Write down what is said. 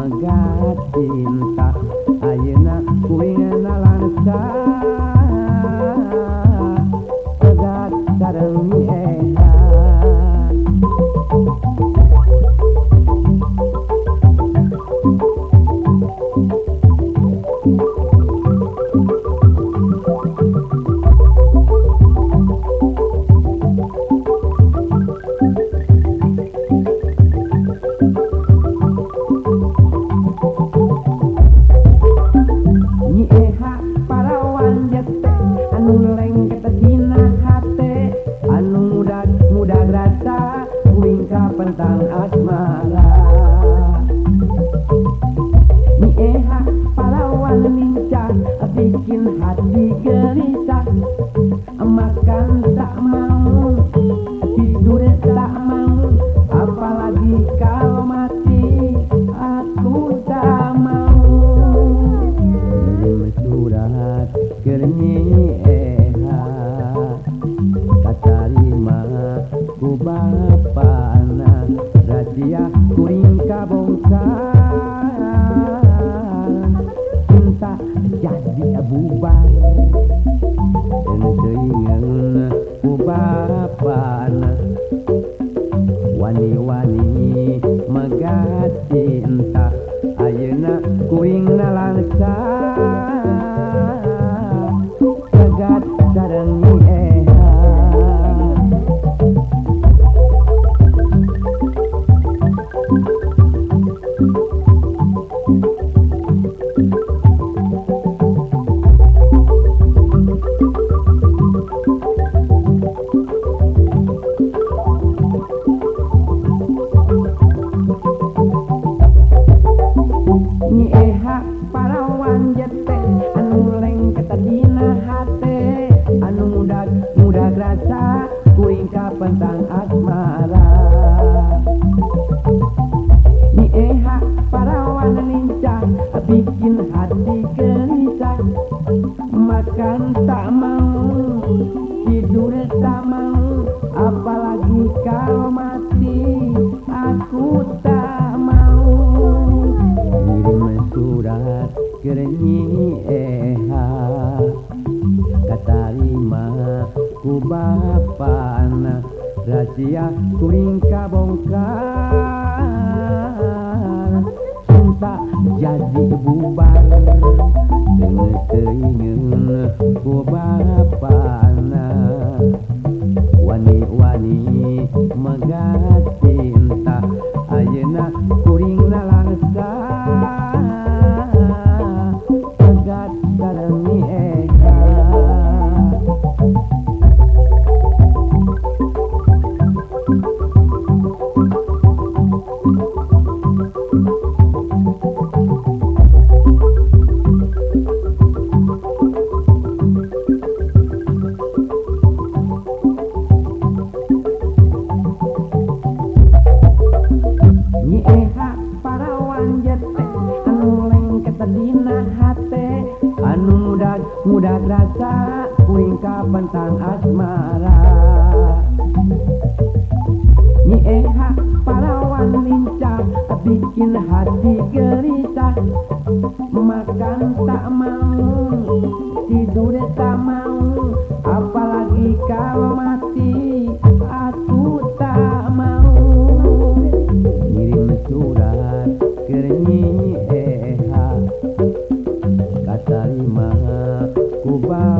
Mamagati cinta Wingka pentang asmara Nieha palawan lincah Bikin hati gelisah Makan tak mau Tidur tak mau Apalagi kalau mati Aku tak mau Curhat kerni vũ vang jete anuleng ketedina HP anu muda mudaca kuika tentang asmara dieha para uwan lincahbi bikin hati keak makan tamu kenyi katama kuba pan rahasiakuringkabongka sumpa jadi bubar kuba wanita-wanimagaku pentang asmara Nyeha parawan lincah bikin hati gerita Makan tak mau, tidur tak mau Apalagi kalau mati, aku tak mau Kirim surat ke lima ku bawa